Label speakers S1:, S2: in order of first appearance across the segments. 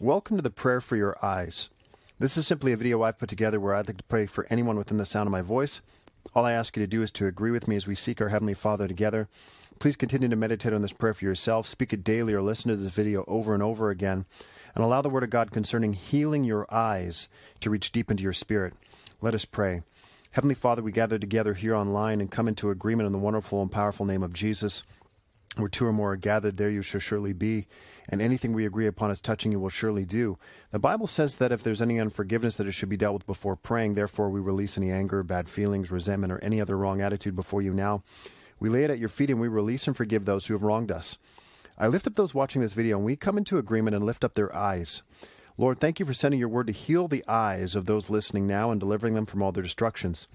S1: Welcome to the Prayer for Your Eyes. This is simply a video I've put together where I'd like to pray for anyone within the sound of my voice. All I ask you to do is to agree with me as we seek our Heavenly Father together. Please continue to meditate on this prayer for yourself, speak it daily, or listen to this video over and over again, and allow the Word of God concerning healing your eyes to reach deep into your spirit. Let us pray. Heavenly Father, we gather together here online and come into agreement in the wonderful and powerful name of Jesus. Where two or more are gathered, there you shall surely be. And anything we agree upon as touching you will surely do. The Bible says that if there's any unforgiveness, that it should be dealt with before praying. Therefore, we release any anger, bad feelings, resentment, or any other wrong attitude before you now. We lay it at your feet and we release and forgive those who have wronged us. I lift up those watching this video and we come into agreement and lift up their eyes. Lord, thank you for sending your word to heal the eyes of those listening now and delivering them from all their destructions.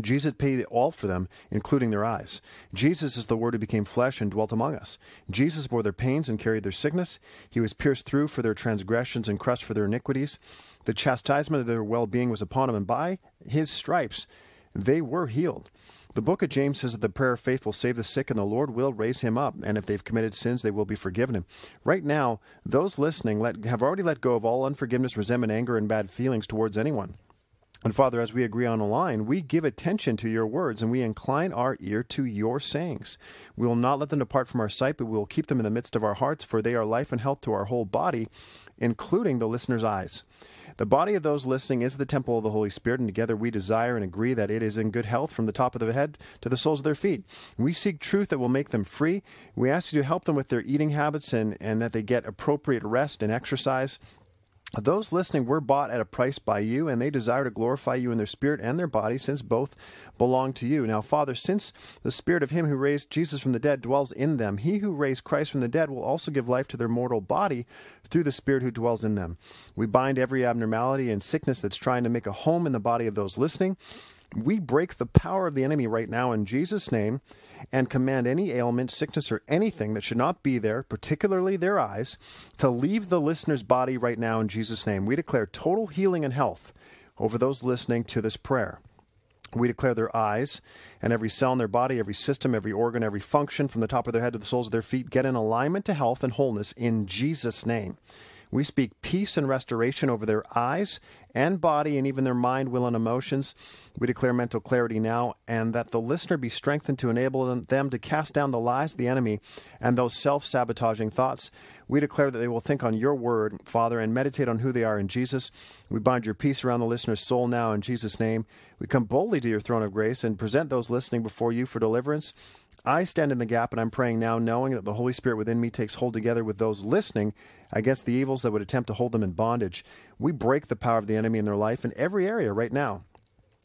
S1: Jesus paid all for them, including their eyes. Jesus is the Word who became flesh and dwelt among us. Jesus bore their pains and carried their sickness. He was pierced through for their transgressions and crushed for their iniquities. The chastisement of their well being was upon him, and by his stripes they were healed. The book of James says that the prayer of faith will save the sick, and the Lord will raise him up. And if they've committed sins, they will be forgiven him. Right now, those listening let, have already let go of all unforgiveness, resentment, anger, and bad feelings towards anyone. And Father, as we agree on a line, we give attention to your words and we incline our ear to your sayings. We will not let them depart from our sight, but we will keep them in the midst of our hearts, for they are life and health to our whole body, including the listener's eyes. The body of those listening is the temple of the Holy Spirit, and together we desire and agree that it is in good health from the top of the head to the soles of their feet. We seek truth that will make them free. We ask you to help them with their eating habits and, and that they get appropriate rest and exercise. Those listening were bought at a price by you, and they desire to glorify you in their spirit and their body, since both belong to you. Now, Father, since the spirit of him who raised Jesus from the dead dwells in them, he who raised Christ from the dead will also give life to their mortal body through the spirit who dwells in them. We bind every abnormality and sickness that's trying to make a home in the body of those listening. We break the power of the enemy right now in Jesus' name and command any ailment, sickness, or anything that should not be there, particularly their eyes, to leave the listener's body right now in Jesus' name. We declare total healing and health over those listening to this prayer. We declare their eyes and every cell in their body, every system, every organ, every function from the top of their head to the soles of their feet get in alignment to health and wholeness in Jesus' name. We speak peace and restoration over their eyes and body and even their mind, will, and emotions. We declare mental clarity now and that the listener be strengthened to enable them to cast down the lies of the enemy and those self sabotaging thoughts. We declare that they will think on your word, Father, and meditate on who they are in Jesus. We bind your peace around the listener's soul now in Jesus' name. We come boldly to your throne of grace and present those listening before you for deliverance. I stand in the gap and I'm praying now, knowing that the Holy Spirit within me takes hold together with those listening against the evils that would attempt to hold them in bondage. We break the power of the enemy in their life in every area right now.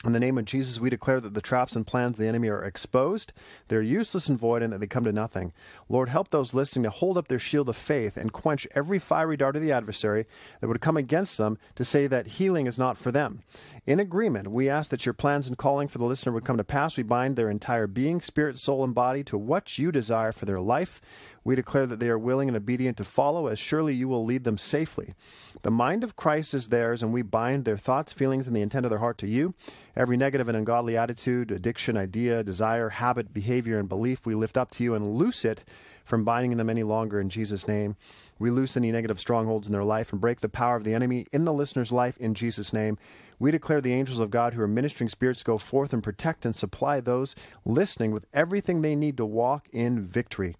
S1: In the name of Jesus, we declare that the traps and plans of the enemy are exposed, they're useless and void, and that they come to nothing. Lord, help those listening to hold up their shield of faith and quench every fiery dart of the adversary that would come against them to say that healing is not for them. In agreement, we ask that your plans and calling for the listener would come to pass. We bind their entire being, spirit, soul, and body to what you desire for their life. We declare that they are willing and obedient to follow, as surely you will lead them safely. The mind of Christ is theirs, and we bind their thoughts, feelings, and the intent of their heart to you. Every negative and ungodly attitude, addiction, idea, desire, habit, behavior, and belief we lift up to you and loose it from binding them any longer in Jesus' name. We loose any negative strongholds in their life and break the power of the enemy in the listener's life in Jesus' name. We declare the angels of God who are ministering spirits go forth and protect and supply those listening with everything they need to walk in victory.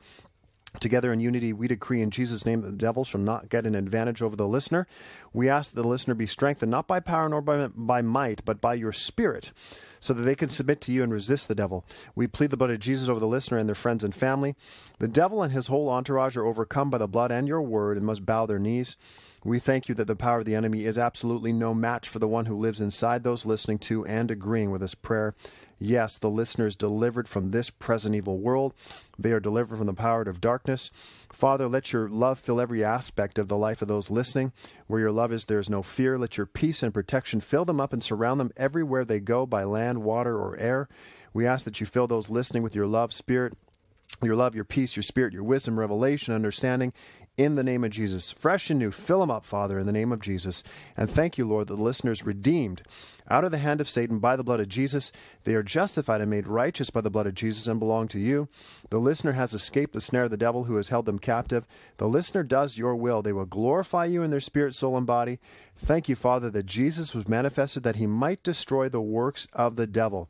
S1: Together in unity, we decree in Jesus' name that the devil shall not get an advantage over the listener. We ask that the listener be strengthened not by power nor by, by might, but by your spirit, so that they can submit to you and resist the devil. We plead the blood of Jesus over the listener and their friends and family. The devil and his whole entourage are overcome by the blood and your word and must bow their knees. We thank you that the power of the enemy is absolutely no match for the one who lives inside those listening to and agreeing with this prayer. Yes, the listener is delivered from this present evil world. They are delivered from the power of darkness. Father, let your love fill every aspect of the life of those listening. Where your love is, there is no fear. Let your peace and protection fill them up and surround them everywhere they go by land, water, or air. We ask that you fill those listening with your love, spirit, your love, your peace, your spirit, your wisdom, revelation, understanding, in the name of Jesus. Fresh and new, fill them up, Father, in the name of Jesus. And thank you, Lord, that the listeners redeemed out of the hand of Satan by the blood of Jesus. They are justified and made righteous by the blood of Jesus and belong to you. The listener has escaped the snare of the devil who has held them captive. The listener does your will. They will glorify you in their spirit, soul, and body. Thank you, Father, that Jesus was manifested that he might destroy the works of the devil.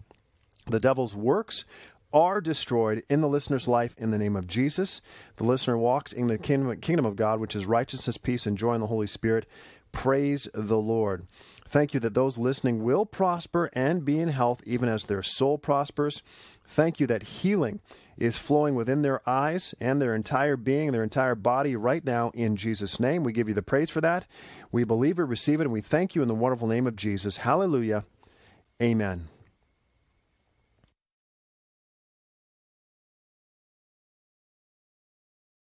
S1: The devil's works are destroyed in the listener's life in the name of Jesus. The listener walks in the kingdom of God, which is righteousness, peace, and joy in the Holy Spirit. Praise the Lord. Thank you that those listening will prosper and be in health even as their soul prospers. Thank you that healing is flowing within their eyes and their entire being, their entire body right now in Jesus' name. We give you the praise for that. We believe it, receive it, and we thank you in the wonderful name of Jesus. Hallelujah. Amen.